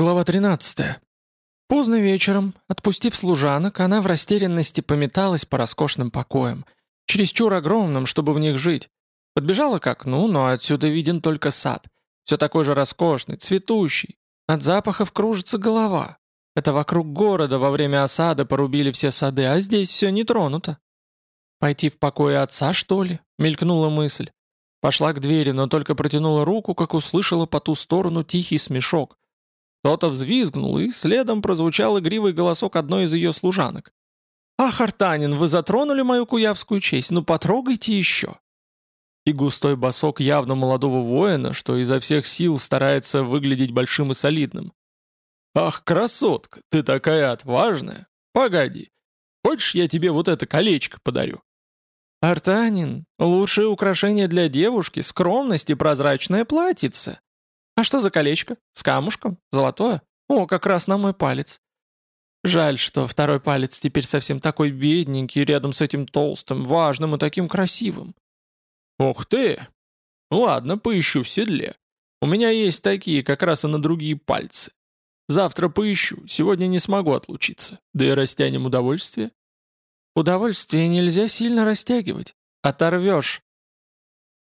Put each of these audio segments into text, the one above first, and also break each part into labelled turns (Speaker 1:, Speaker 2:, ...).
Speaker 1: Глава 13. Поздно вечером, отпустив служанок, она в растерянности пометалась по роскошным покоям, чересчур огромным, чтобы в них жить. Подбежала к окну, но отсюда виден только сад. Все такой же роскошный, цветущий. От запахов кружится голова. Это вокруг города во время осады порубили все сады, а здесь все не тронуто. «Пойти в покое отца, что ли?» — мелькнула мысль. Пошла к двери, но только протянула руку, как услышала по ту сторону тихий смешок — кто-то взвизгнул, и следом прозвучал игривый голосок одной из ее служанок. «Ах, Артанин, вы затронули мою куявскую честь, ну потрогайте еще!» И густой босок явно молодого воина, что изо всех сил старается выглядеть большим и солидным. «Ах, красотка, ты такая отважная! Погоди, хочешь, я тебе вот это колечко подарю?» «Артанин, лучшее украшение для девушки — скромность и прозрачное платьице!» «А что за колечко? С камушком? Золотое? О, как раз на мой палец». Жаль, что второй палец теперь совсем такой бедненький рядом с этим толстым, важным и таким красивым. «Ух ты! Ладно, поищу в седле. У меня есть такие как раз и на другие пальцы. Завтра поищу, сегодня не смогу отлучиться. Да и растянем удовольствие». «Удовольствие нельзя сильно растягивать. Оторвешь».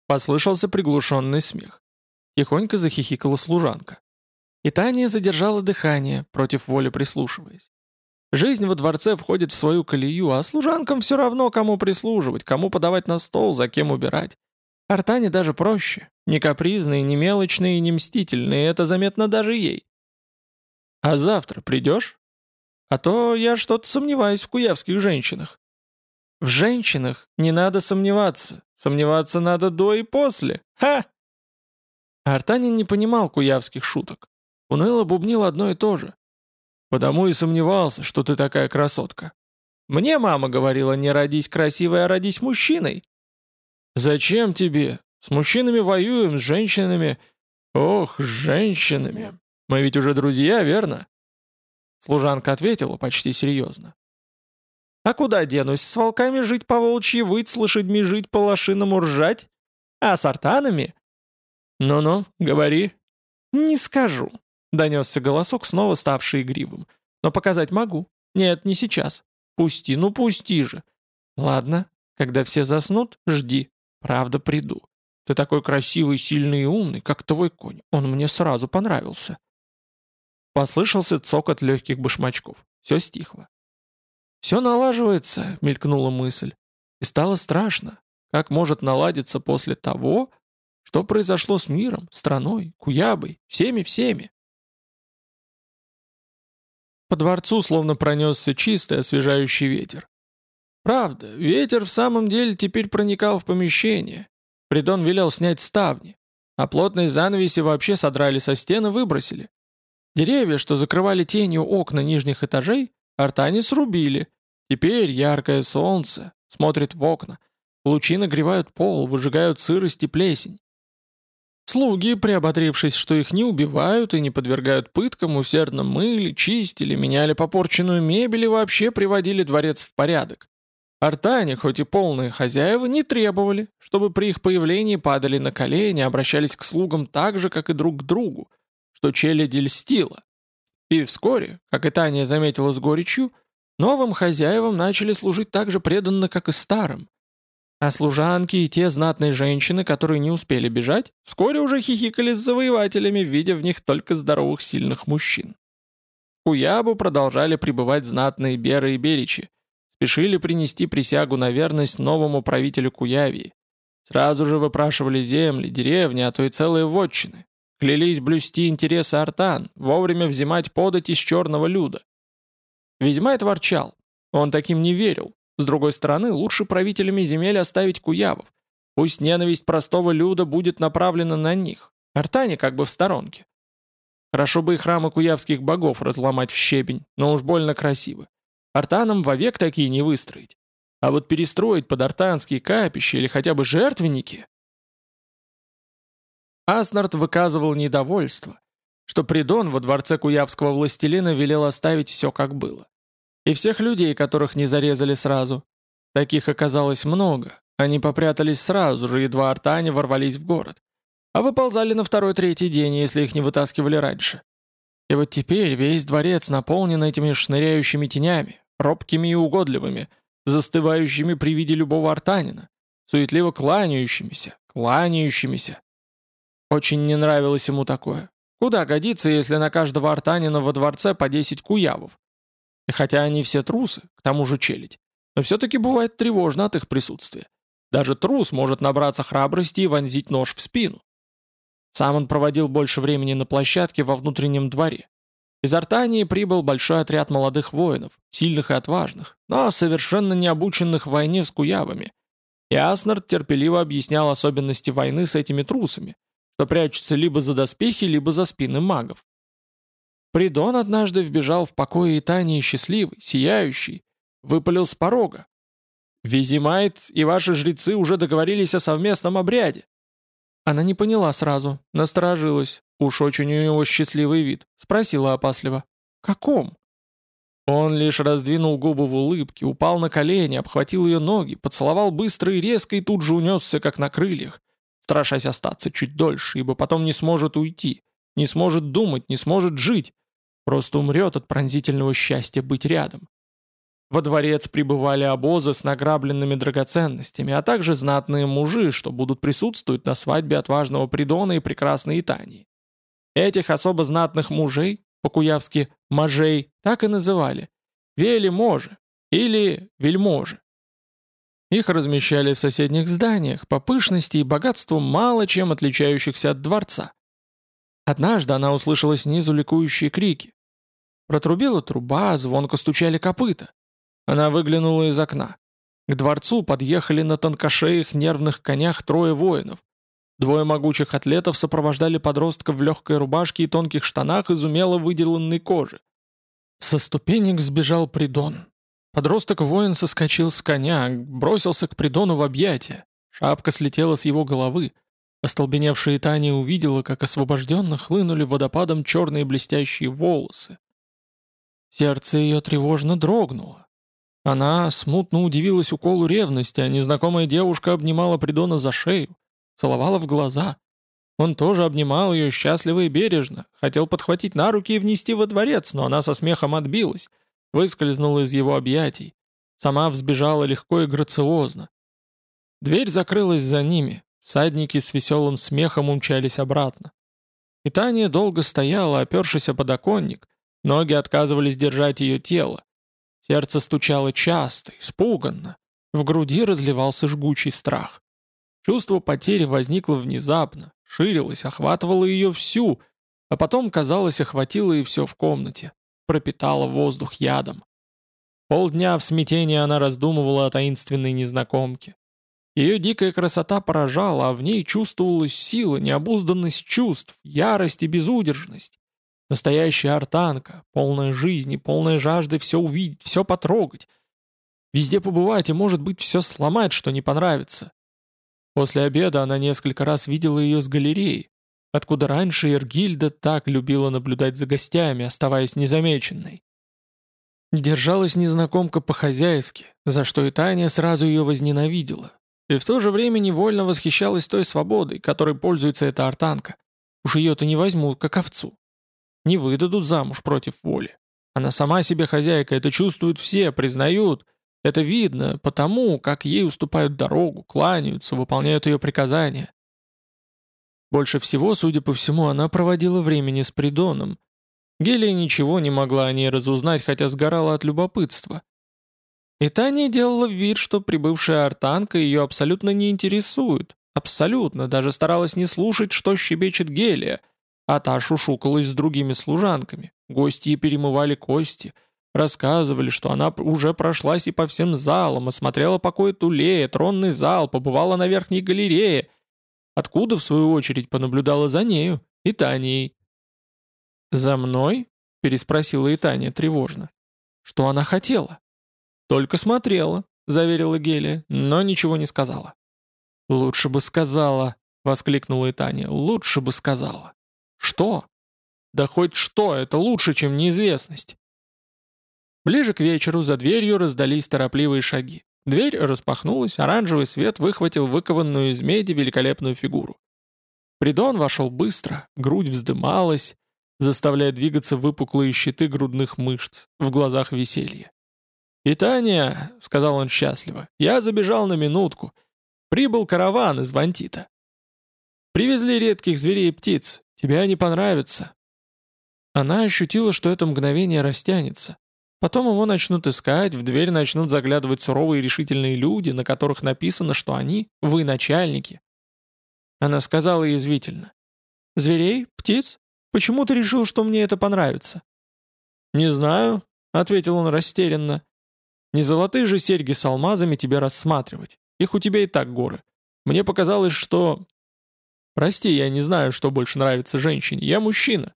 Speaker 1: Послышался приглушенный смех. Тихонько захихикала служанка. И Таня задержала дыхание, против воли прислушиваясь. Жизнь во дворце входит в свою колею, а служанкам все равно, кому прислуживать, кому подавать на стол, за кем убирать. Артане даже проще. Не капризные, не мелочные, не мстительные, это заметно даже ей. «А завтра придешь? А то я что-то сомневаюсь в куявских женщинах». «В женщинах не надо сомневаться. Сомневаться надо до и после. Ха!» Артанин не понимал куявских шуток. Уныло бубнил одно и то же. «Потому и сомневался, что ты такая красотка. Мне мама говорила, не родись красивой, а родись мужчиной». «Зачем тебе? С мужчинами воюем, с женщинами...» «Ох, с женщинами. Мы ведь уже друзья, верно?» Служанка ответила почти серьезно. «А куда денусь? С волками жить по волчьи выть, с лошадьми жить по лошиному ржать? А с артанами? «Ну-ну, говори». «Не скажу», — донесся голосок, снова ставший игривым. «Но показать могу. Нет, не сейчас. Пусти, ну пусти же». «Ладно, когда все заснут, жди. Правда, приду. Ты такой красивый, сильный и умный, как твой конь. Он мне сразу понравился». Послышался цокот легких башмачков. Все стихло. «Все налаживается», — мелькнула мысль. И стало страшно. Как может наладиться после того, что произошло с миром, страной, Куябой, всеми-всеми? По дворцу словно пронесся чистый освежающий ветер. Правда, ветер в самом деле теперь проникал в помещение. Придон велел снять ставни, а плотные занавеси вообще содрали со стены, выбросили. Деревья, что закрывали тенью окна нижних этажей, артани срубили. Теперь яркое солнце смотрит в окна. Лучи нагревают пол, выжигают сырость и плесень. Слуги, приоботрившись, что их не убивают и не подвергают пыткам, усердно мыли, чистили, меняли попорченную мебель и вообще приводили дворец в порядок. Артане, хоть и полные хозяева, не требовали, чтобы при их появлении падали на колени, обращались к слугам так же, как и друг к другу, что челядь льстила. И вскоре, как и Таня заметила с горечью, новым хозяевам начали служить так же преданно, как и старым, а служанки и те знатные женщины, которые не успели бежать, вскоре уже хихикали с завоевателями, видя в них только здоровых сильных мужчин. У Ябу продолжали пребывать знатные Беры и Беричи, спешили принести присягу на верность новому правителю Куявии. Сразу же выпрашивали земли, деревни, а то и целые вотчины. Клялись блюсти интересы артан, вовремя взимать подать из черного люда. Ведьмайт ворчал. Он таким не верил, с другой стороны, лучше правителями земель оставить куявов. Пусть ненависть простого люда будет направлена на них. Артане как бы в сторонке. Хорошо бы и храмы куявских богов разломать в щебень, но уж больно красиво. Артанам вовек такие не выстроить. А вот перестроить под артанские капища или хотя бы жертвенники... Аснард выказывал недовольство, что Придон во дворце куявского властелина велел оставить все как было. И всех людей, которых не зарезали сразу. Таких оказалось много. Они попрятались сразу же, едва артане ворвались в город. А выползали на второй-третий день, если их не вытаскивали раньше. И вот теперь весь дворец наполнен этими шныряющими тенями, робкими и угодливыми, застывающими при виде любого артанина, суетливо кланяющимися, кланяющимися. Очень не нравилось ему такое. Куда годится, если на каждого артанина во дворце по 10 куявов? И хотя они все трусы, к тому же челядь, но все-таки бывает тревожно от их присутствия. Даже трус может набраться храбрости и вонзить нож в спину. Сам он проводил больше времени на площадке во внутреннем дворе. Из Артании прибыл большой отряд молодых воинов, сильных и отважных, но совершенно не обученных в войне с куявами. И Аснард терпеливо объяснял особенности войны с этими трусами, что прячутся либо за доспехи, либо за спины магов. Придон однажды вбежал в покое Итании счастливый, сияющий, выпалил с порога. «Визимайт и ваши жрецы уже договорились о совместном обряде». Она не поняла сразу, насторожилась, уж очень у него счастливый вид, спросила опасливо. «Каком?» Он лишь раздвинул губы в улыбке, упал на колени, обхватил ее ноги, поцеловал быстро и резко и тут же унесся, как на крыльях, страшась остаться чуть дольше, ибо потом не сможет уйти, не сможет думать, не сможет жить, просто умрет от пронзительного счастья быть рядом. Во дворец прибывали обозы с награбленными драгоценностями, а также знатные мужи, что будут присутствовать на свадьбе отважного Придона и прекрасной Итании. Этих особо знатных мужей, по-куявски «мажей», так и называли – вели-можи или вельможи. Их размещали в соседних зданиях, по пышности и богатству мало чем отличающихся от дворца. Однажды она услышала снизу ликующие крики. Протрубила труба, звонко стучали копыта. Она выглянула из окна. К дворцу подъехали на тонкошеях нервных конях трое воинов. Двое могучих атлетов сопровождали подростка в легкой рубашке и тонких штанах из умело выделанной кожи. Со ступенек сбежал Придон. Подросток-воин соскочил с коня, бросился к Придону в объятия. Шапка слетела с его головы. Остолбеневшая Таня увидела, как освобожденно хлынули водопадом черные блестящие волосы. Сердце ее тревожно дрогнуло. Она смутно удивилась уколу ревности, а незнакомая девушка обнимала Придона за шею, целовала в глаза. Он тоже обнимал ее счастливо и бережно, хотел подхватить на руки и внести во дворец, но она со смехом отбилась, выскользнула из его объятий, сама взбежала легко и грациозно. Дверь закрылась за ними, всадники с веселым смехом умчались обратно. И Таня долго стояла, опершись о подоконник, ноги отказывались держать ее тело, Сердце стучало часто, испуганно. В груди разливался жгучий страх. Чувство потери возникло внезапно, ширилось, охватывало ее всю, а потом, казалось, охватило и все в комнате, пропитало воздух ядом. Полдня в смятении она раздумывала о таинственной незнакомке. Ее дикая красота поражала, а в ней чувствовалась сила, необузданность чувств, ярость и безудержность. Настоящая артанка, полная жизни, полная жажды все увидеть, все потрогать. Везде побывать и, может быть, все сломать, что не понравится. После обеда она несколько раз видела ее с галереи, откуда раньше Иргильда так любила наблюдать за гостями, оставаясь незамеченной. Держалась незнакомка по-хозяйски, за что и Таня сразу ее возненавидела. И в то же время невольно восхищалась той свободой, которой пользуется эта артанка. Уж ее-то не возьмут, как овцу. Не выдадут замуж против воли. Она сама себе хозяйка, это чувствуют все, признают. Это видно потому, как ей уступают дорогу, кланяются, выполняют ее приказания. Больше всего, судя по всему, она проводила времени с Придоном. Гелия ничего не могла о ней разузнать, хотя сгорала от любопытства. И Таня делала вид, что прибывшая артанка ее абсолютно не интересует. Абсолютно, даже старалась не слушать, что щебечет Гелия, а та шушукалась с другими служанками. Гости перемывали кости, рассказывали, что она уже прошлась и по всем залам, осмотрела покой Тулея, тронный зал, побывала на верхней галерее, откуда, в свою очередь, понаблюдала за нею и Таней. «За мной?» — переспросила и Таня тревожно. «Что она хотела?» «Только смотрела», — заверила Гелия, но ничего не сказала. «Лучше бы сказала», — воскликнула и Таня, — «лучше бы сказала». Что? Да хоть что, это лучше, чем неизвестность. Ближе к вечеру за дверью раздались торопливые шаги. Дверь распахнулась, оранжевый свет выхватил выкованную из меди великолепную фигуру. Придон вошел быстро, грудь вздымалась, заставляя двигаться выпуклые щиты грудных мышц, в глазах веселье. «И Таня», — сказал он счастливо, — «я забежал на минутку. Прибыл караван из Вантита. Привезли редких зверей и птиц. Тебе они понравятся». Она ощутила, что это мгновение растянется. Потом его начнут искать, в дверь начнут заглядывать суровые и решительные люди, на которых написано, что они — вы начальники. Она сказала язвительно. «Зверей? Птиц? Почему ты решил, что мне это понравится?» «Не знаю», — ответил он растерянно. «Не золотые же серьги с алмазами тебе рассматривать. Их у тебя и так горы. Мне показалось, что...» «Прости, я не знаю, что больше нравится женщине. Я мужчина».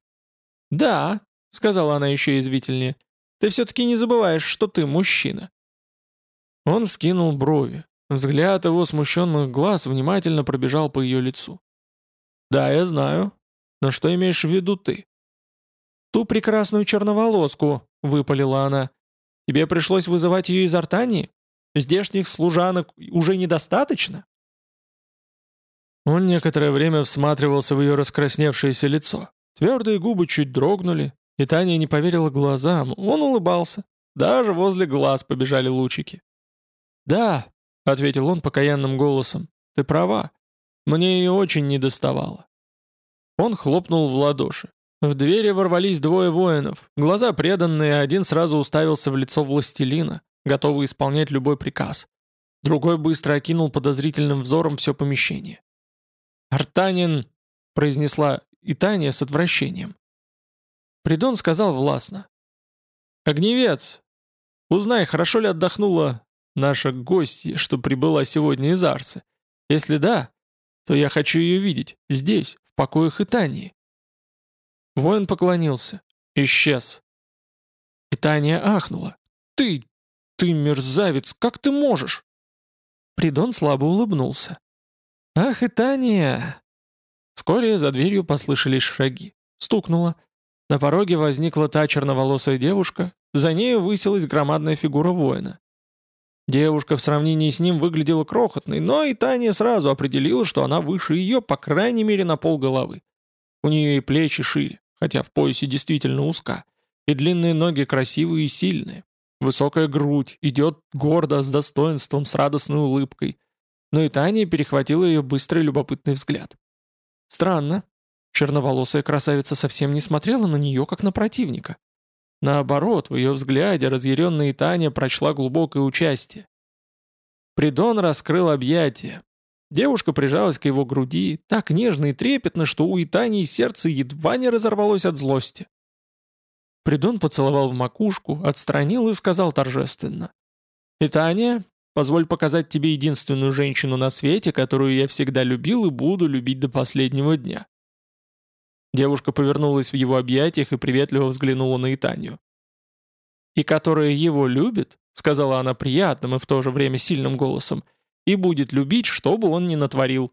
Speaker 1: «Да», — сказала она еще язвительнее, — «ты все-таки не забываешь, что ты мужчина». Он вскинул брови. Взгляд его смущенных глаз внимательно пробежал по ее лицу. «Да, я знаю. Но что имеешь в виду ты?» «Ту прекрасную черноволоску», — выпалила она. «Тебе пришлось вызывать ее из Артании? Здешних служанок уже недостаточно?» Он некоторое время всматривался в ее раскрасневшееся лицо. Твердые губы чуть дрогнули, и Таня не поверила глазам. Он улыбался. Даже возле глаз побежали лучики. «Да», — ответил он покаянным голосом, — «ты права. Мне ее очень недоставало». Он хлопнул в ладоши. В двери ворвались двое воинов. Глаза преданные, один сразу уставился в лицо властелина, готовый исполнять любой приказ. Другой быстро окинул подозрительным взором все помещение. «Артанин!» — произнесла и Таня с отвращением. Придон сказал властно. «Огневец! Узнай, хорошо ли отдохнула наша гостья, что прибыла сегодня из Арсы. Если да, то я хочу ее видеть, здесь, в покоях Итании». Воин поклонился. Исчез. Итания ахнула. «Ты, ты мерзавец, как ты можешь?» Придон слабо улыбнулся. «Ах, Итания!» Вскоре за дверью послышались шаги. Стукнуло. На пороге возникла та черноволосая девушка, за нею высилась громадная фигура воина. Девушка в сравнении с ним выглядела крохотной, но и Таня сразу определила, что она выше ее, по крайней мере, на пол головы. У нее и плечи шире, хотя в поясе действительно узка, и длинные ноги красивые и сильные. Высокая грудь, идет гордо, с достоинством, с радостной улыбкой. Но и Таня перехватила ее быстрый любопытный взгляд. Странно. Черноволосая красавица совсем не смотрела на нее, как на противника. Наоборот, в ее взгляде разъяренная Таня прочла глубокое участие. Придон раскрыл объятия. Девушка прижалась к его груди, так нежно и трепетно, что у Итании сердце едва не разорвалось от злости. Придон поцеловал в макушку, отстранил и сказал торжественно. «Итания, позволь показать тебе единственную женщину на свете, которую я всегда любил и буду любить до последнего дня. Девушка повернулась в его объятиях и приветливо взглянула на Итанию. «И которая его любит», — сказала она приятным и в то же время сильным голосом, «и будет любить, что бы он ни натворил».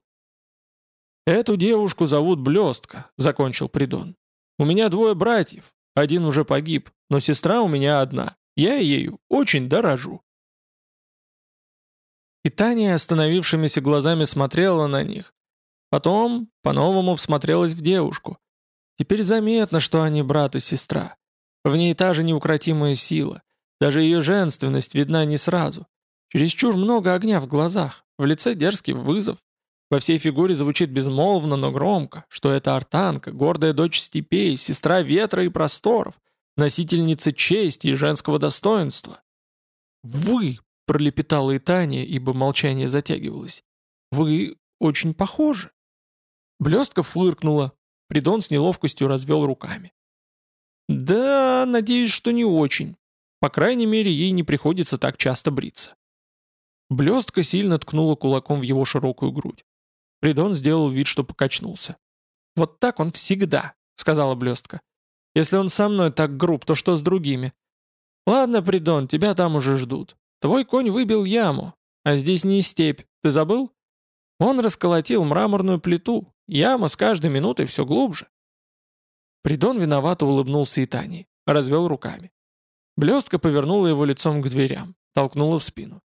Speaker 1: «Эту девушку зовут Блестка», — закончил Придон. «У меня двое братьев, один уже погиб, но сестра у меня одна. Я ею очень дорожу». И Таня остановившимися глазами смотрела на них. Потом по-новому всмотрелась в девушку. Теперь заметно, что они брат и сестра. В ней та же неукротимая сила. Даже ее женственность видна не сразу. Чересчур много огня в глазах, в лице дерзкий вызов. Во всей фигуре звучит безмолвно, но громко, что это артанка, гордая дочь степей, сестра ветра и просторов, носительница чести и женского достоинства. «Вы!» — пролепетала и Таня, ибо молчание затягивалось. «Вы очень похожи». Блестка фыркнула, Придон с неловкостью развел руками. «Да, надеюсь, что не очень. По крайней мере, ей не приходится так часто бриться». Блестка сильно ткнула кулаком в его широкую грудь. Придон сделал вид, что покачнулся. «Вот так он всегда», — сказала Блестка. «Если он со мной так груб, то что с другими?» «Ладно, Придон, тебя там уже ждут. Твой конь выбил яму, а здесь не степь, ты забыл? Он расколотил мраморную плиту, Яма с каждой минутой все глубже. Придон виновато улыбнулся и Тани, развел руками. Блестка повернула его лицом к дверям, толкнула в спину.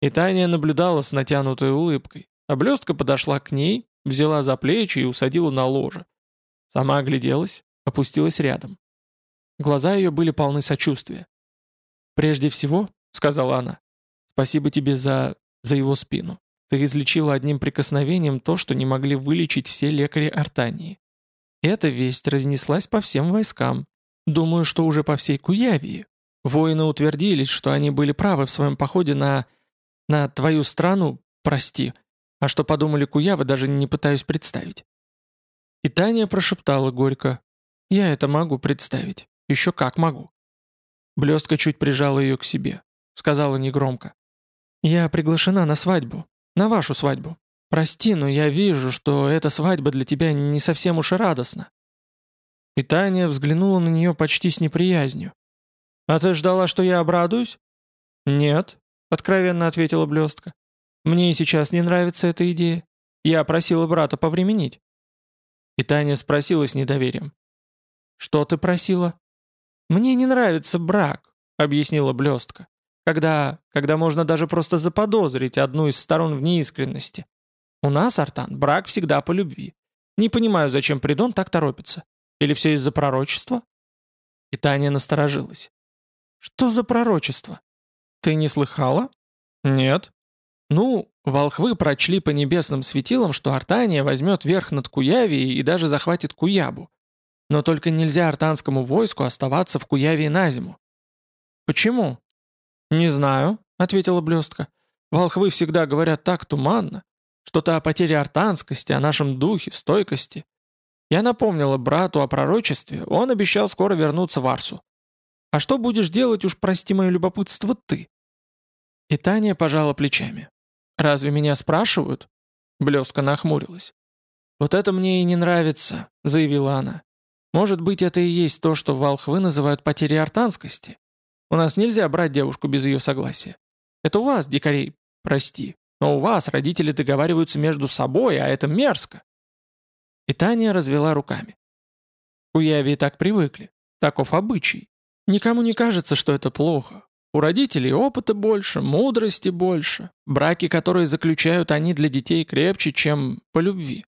Speaker 1: И Таня наблюдала с натянутой улыбкой, а блестка подошла к ней, взяла за плечи и усадила на ложе. Сама огляделась, опустилась рядом. Глаза ее были полны сочувствия. «Прежде всего», — сказала она, — «спасибо тебе за... за его спину. Ты излечила одним прикосновением то, что не могли вылечить все лекари Артании. Эта весть разнеслась по всем войскам. Думаю, что уже по всей Куявии. Воины утвердились, что они были правы в своем походе на... на твою страну, прости. А что подумали Куявы, даже не пытаюсь представить. И Таня прошептала горько. «Я это могу представить. Еще как могу». Блестка чуть прижала ее к себе. Сказала негромко. «Я приглашена на свадьбу. На вашу свадьбу. Прости, но я вижу, что эта свадьба для тебя не совсем уж и радостна». И Таня взглянула на нее почти с неприязнью. «А ты ждала, что я обрадуюсь?» «Нет», — откровенно ответила Блестка. «Мне и сейчас не нравится эта идея. Я просила брата повременить». И Таня спросила с недоверием. «Что ты просила?» «Мне не нравится брак», — объяснила Блестка. «Когда, когда можно даже просто заподозрить одну из сторон в неискренности. У нас, Артан, брак всегда по любви. Не понимаю, зачем Придон так торопится. Или все из-за пророчества?» И Таня насторожилась. «Что за пророчество? Ты не слыхала?» «Нет». «Ну, волхвы прочли по небесным светилам, что Артания возьмет верх над Куявией и даже захватит Куябу. Но только нельзя артанскому войску оставаться в Куявии на зиму». «Почему?» «Не знаю», — ответила Блестка. «Волхвы всегда говорят так туманно. Что-то о потере артанскости, о нашем духе, стойкости. Я напомнила брату о пророчестве, он обещал скоро вернуться в Арсу. А что будешь делать, уж прости мое любопытство, ты?» И Таня пожала плечами. «Разве меня спрашивают?» Блестка нахмурилась. «Вот это мне и не нравится», — заявила она. «Может быть, это и есть то, что волхвы называют потерей артанскости? У нас нельзя брать девушку без ее согласия. Это у вас, дикарей, прости, но у вас родители договариваются между собой, а это мерзко. И Таня развела руками. Куяви так привыкли. Таков обычай. Никому не кажется, что это плохо. У родителей опыта больше, мудрости больше. Браки, которые заключают они для детей крепче, чем по любви.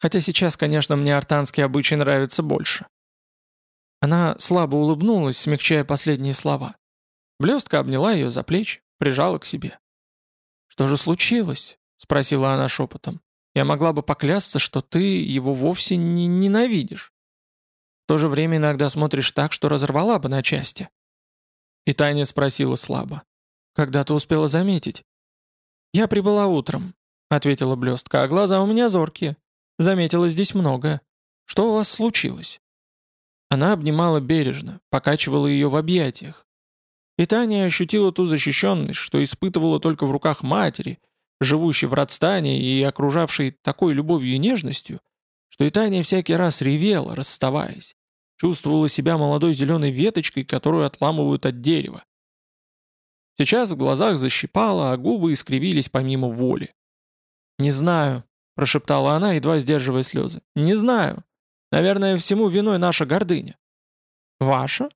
Speaker 1: Хотя сейчас, конечно, мне артанский обычай нравится больше. Она слабо улыбнулась, смягчая последние слова. Блестка обняла ее за плечи, прижала к себе. «Что же случилось?» — спросила она шепотом. «Я могла бы поклясться, что ты его вовсе не ненавидишь. В то же время иногда смотришь так, что разорвала бы на части». И Таня спросила слабо. «Когда ты успела заметить?» «Я прибыла утром», — ответила блестка, «а глаза у меня зоркие. Заметила здесь многое. Что у вас случилось?» Она обнимала бережно, покачивала ее в объятиях, и Таня ощутила ту защищенность, что испытывала только в руках матери, живущей в Радстане и окружавшей такой любовью и нежностью, что и Таня всякий раз ревела, расставаясь, чувствовала себя молодой зеленой веточкой, которую отламывают от дерева. Сейчас в глазах защипало, а губы искривились помимо воли. «Не знаю», — прошептала она, едва сдерживая слезы. «Не знаю. Наверное, всему виной наша гордыня». «Ваша?»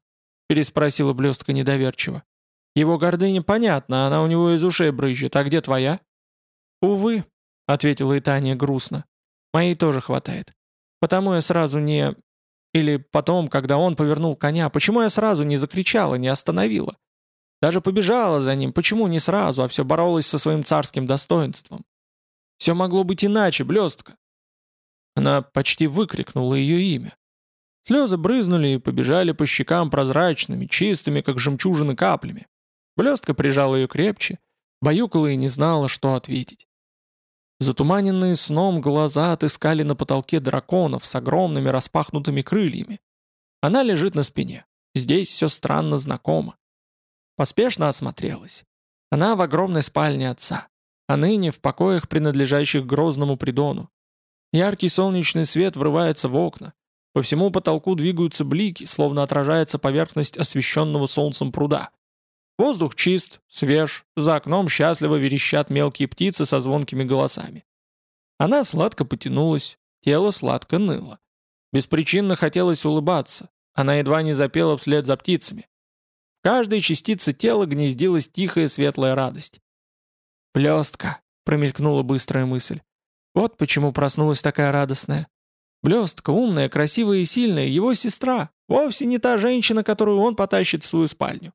Speaker 1: Переспросила блестка недоверчиво. «Его гордыня понятна, она у него из ушей брызжет, а где твоя?» «Увы», — ответила Итания грустно. «Моей тоже хватает. Потому я сразу не... Или потом, когда он повернул коня, почему я сразу не закричала, не остановила? Даже побежала за ним, почему не сразу, а все боролась со своим царским достоинством? Все могло быть иначе, блестка». Она почти выкрикнула ее имя. Слезы брызнули и побежали по щекам прозрачными, чистыми, как жемчужины каплями. Блестка прижала ее крепче, баюкала и не знала, что ответить. Затуманенные сном глаза отыскали на потолке драконов с огромными распахнутыми крыльями. Она лежит на спине. Здесь все странно знакомо. Поспешно осмотрелась. Она в огромной спальне отца, а ныне в покоях, принадлежащих грозному придону. Яркий солнечный свет врывается в окна, по всему потолку двигаются блики, словно отражается поверхность освещенного солнцем пруда. Воздух чист, свеж, за окном счастливо верещат мелкие птицы со звонкими голосами. Она сладко потянулась, тело сладко ныло. Беспричинно хотелось улыбаться, она едва не запела вслед за птицами. В каждой частице тела гнездилась тихая светлая радость. «Плестка», — промелькнула быстрая мысль. «Вот почему проснулась такая радостная. Блестка, умная, красивая и сильная, его сестра, вовсе не та женщина, которую он потащит в свою спальню.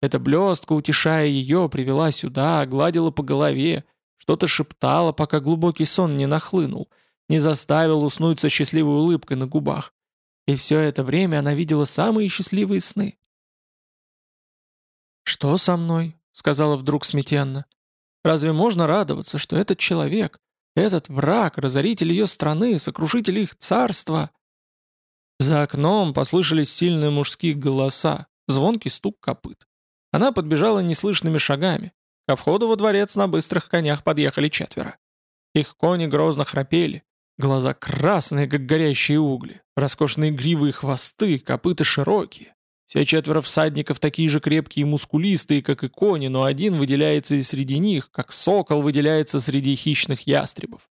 Speaker 1: Эта блестка, утешая ее, привела сюда, гладила по голове, что-то шептала, пока глубокий сон не нахлынул, не заставил уснуть со счастливой улыбкой на губах. И все это время она видела самые счастливые сны. «Что со мной?» — сказала вдруг смятенно. «Разве можно радоваться, что этот человек, этот враг, разоритель ее страны, сокрушитель их царства...» За окном послышались сильные мужские голоса, звонкий стук копыт. Она подбежала неслышными шагами. Ко входу во дворец на быстрых конях подъехали четверо. Их кони грозно храпели, глаза красные, как горящие угли, роскошные гривы и хвосты, копыта широкие. Все четверо всадников такие же крепкие и мускулистые, как и кони, но один выделяется и среди них, как сокол выделяется среди хищных ястребов.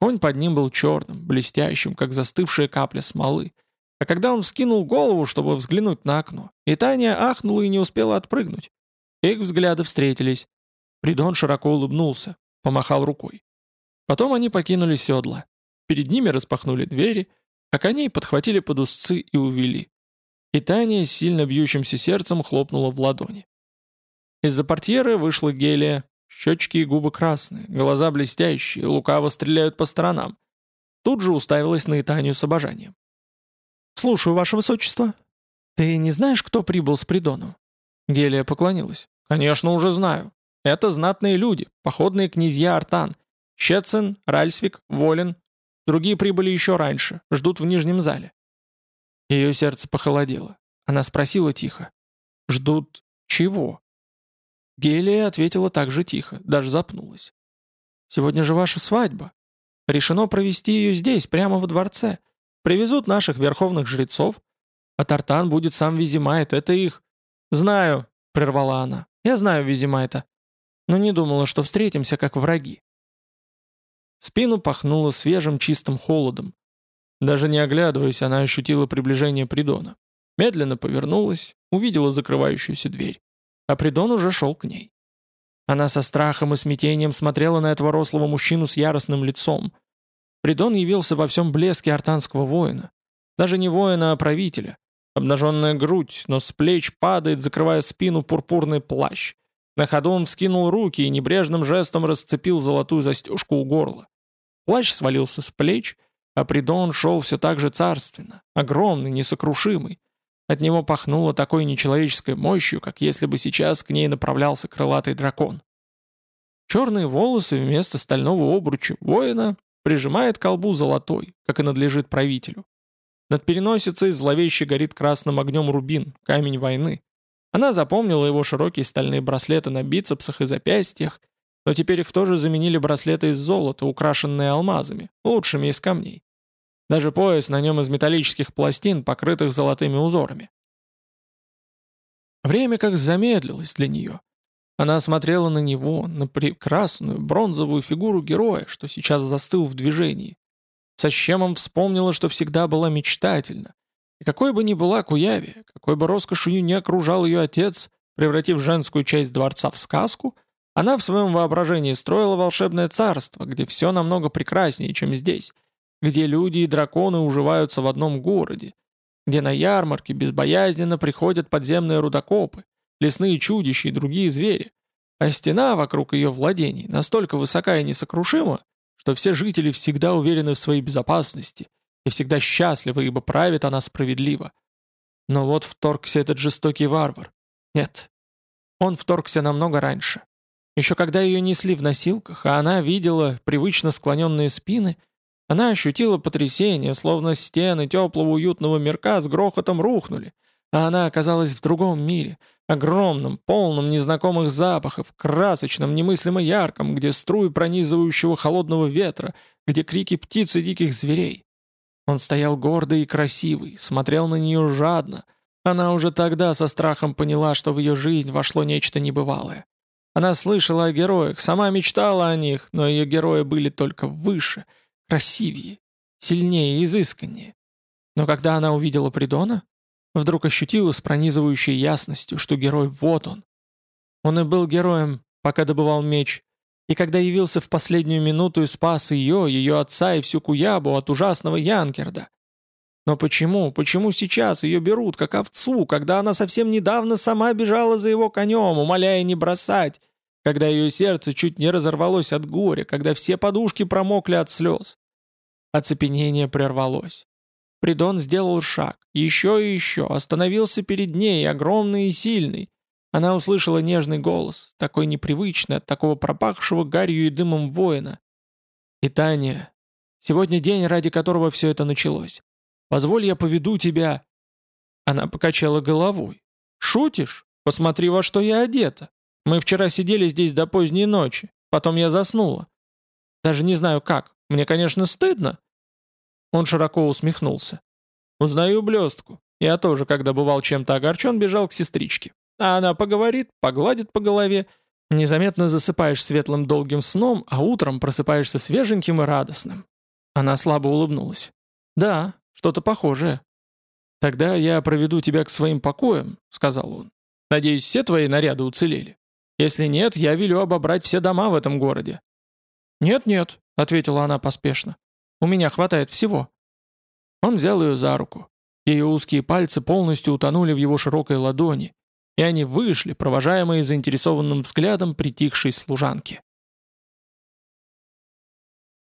Speaker 1: Конь под ним был черным, блестящим, как застывшая капля смолы. А когда он вскинул голову, чтобы взглянуть на окно, и Таня ахнула и не успела отпрыгнуть. Их взгляды встретились. Придон широко улыбнулся, помахал рукой. Потом они покинули седла. Перед ними распахнули двери, а коней подхватили под узцы и увели и Таня с сильно бьющимся сердцем хлопнула в ладони. Из-за портьеры вышла Гелия, щечки и губы красные, глаза блестящие, лукаво стреляют по сторонам. Тут же уставилась на Итанию с обожанием. «Слушаю, ваше высочество. Ты не знаешь, кто прибыл с Придону?» Гелия поклонилась. «Конечно, уже знаю. Это знатные люди, походные князья Артан. Щецин, Ральсвик, Волин. Другие прибыли еще раньше, ждут в нижнем зале. Ее сердце похолодело. Она спросила тихо. «Ждут чего?» Гелия ответила так же тихо, даже запнулась. «Сегодня же ваша свадьба. Решено провести ее здесь, прямо во дворце. Привезут наших верховных жрецов, а Тартан будет сам Визимайт, это их...» «Знаю», — прервала она, — «я знаю Визимайта, но не думала, что встретимся как враги». Спину пахнуло свежим чистым холодом, даже не оглядываясь, она ощутила приближение Придона. Медленно повернулась, увидела закрывающуюся дверь. А Придон уже шел к ней. Она со страхом и смятением смотрела на этого рослого мужчину с яростным лицом. Придон явился во всем блеске артанского воина. Даже не воина, а правителя. Обнаженная грудь, но с плеч падает, закрывая спину пурпурный плащ. На ходу он вскинул руки и небрежным жестом расцепил золотую застежку у горла. Плащ свалился с плеч, а Придон шел все так же царственно, огромный, несокрушимый. От него пахнуло такой нечеловеческой мощью, как если бы сейчас к ней направлялся крылатый дракон. Черные волосы вместо стального обруча воина прижимает колбу золотой, как и надлежит правителю. Над переносицей зловеще горит красным огнем рубин, камень войны. Она запомнила его широкие стальные браслеты на бицепсах и запястьях, но теперь их тоже заменили браслеты из золота, украшенные алмазами, лучшими из камней. Даже пояс на нем из металлических пластин, покрытых золотыми узорами. Время как замедлилось для нее. Она смотрела на него, на прекрасную бронзовую фигуру героя, что сейчас застыл в движении. Со щемом вспомнила, что всегда была мечтательна. И какой бы ни была Куяви, какой бы роскошью не окружал ее отец, превратив женскую часть дворца в сказку, она в своем воображении строила волшебное царство, где все намного прекраснее, чем здесь, где люди и драконы уживаются в одном городе, где на ярмарке безбоязненно приходят подземные рудокопы, лесные чудища и другие звери, а стена вокруг ее владений настолько высока и несокрушима, что все жители всегда уверены в своей безопасности и всегда счастливы, ибо правит она справедливо. Но вот вторгся этот жестокий варвар. Нет, он вторгся намного раньше. Еще когда ее несли в носилках, а она видела привычно склоненные спины — она ощутила потрясение, словно стены теплого уютного мирка с грохотом рухнули, а она оказалась в другом мире, огромном, полном незнакомых запахов, красочном, немыслимо ярком, где струи пронизывающего холодного ветра, где крики птиц и диких зверей. Он стоял гордый и красивый, смотрел на нее жадно. Она уже тогда со страхом поняла, что в ее жизнь вошло нечто небывалое. Она слышала о героях, сама мечтала о них, но ее герои были только выше — красивее, сильнее и изысканнее. Но когда она увидела Придона, вдруг ощутила с пронизывающей ясностью, что герой вот он. Он и был героем, пока добывал меч, И когда явился в последнюю минуту и спас ее, ее отца и всю Куябу от ужасного Янкерда. Но почему, почему сейчас ее берут как овцу, когда она совсем недавно сама бежала за его конем, умоляя не бросать, когда ее сердце чуть не разорвалось от горя, когда все подушки промокли от слез? Оцепенение прервалось. Придон сделал шаг, еще и еще, остановился перед ней, огромный и сильный. Она услышала нежный голос, такой непривычный от такого пропахшего гарью и дымом воина. «И Таня, сегодня день, ради которого все это началось. Позволь, я поведу тебя...» Она покачала головой. «Шутишь? Посмотри, во что я одета. Мы вчера сидели здесь до поздней ночи. Потом я заснула. Даже не знаю как. Мне, конечно, стыдно». Он широко усмехнулся. «Узнаю блестку. Я тоже, когда бывал чем-то огорчен, бежал к сестричке. А она поговорит, погладит по голове. Незаметно засыпаешь светлым долгим сном, а утром просыпаешься свеженьким и радостным». Она слабо улыбнулась. «Да, что-то похожее. «Тогда я проведу тебя к своим покоям», — сказал он. «Надеюсь, все твои наряды уцелели. Если нет, я велю обобрать все дома в этом городе». «Нет-нет», — ответила она поспешно. «У меня хватает всего». Он взял ее за руку. Ее узкие пальцы полностью утонули в его широкой ладони, и они вышли, провожаемые заинтересованным взглядом притихшей служанки.